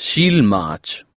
Schilmach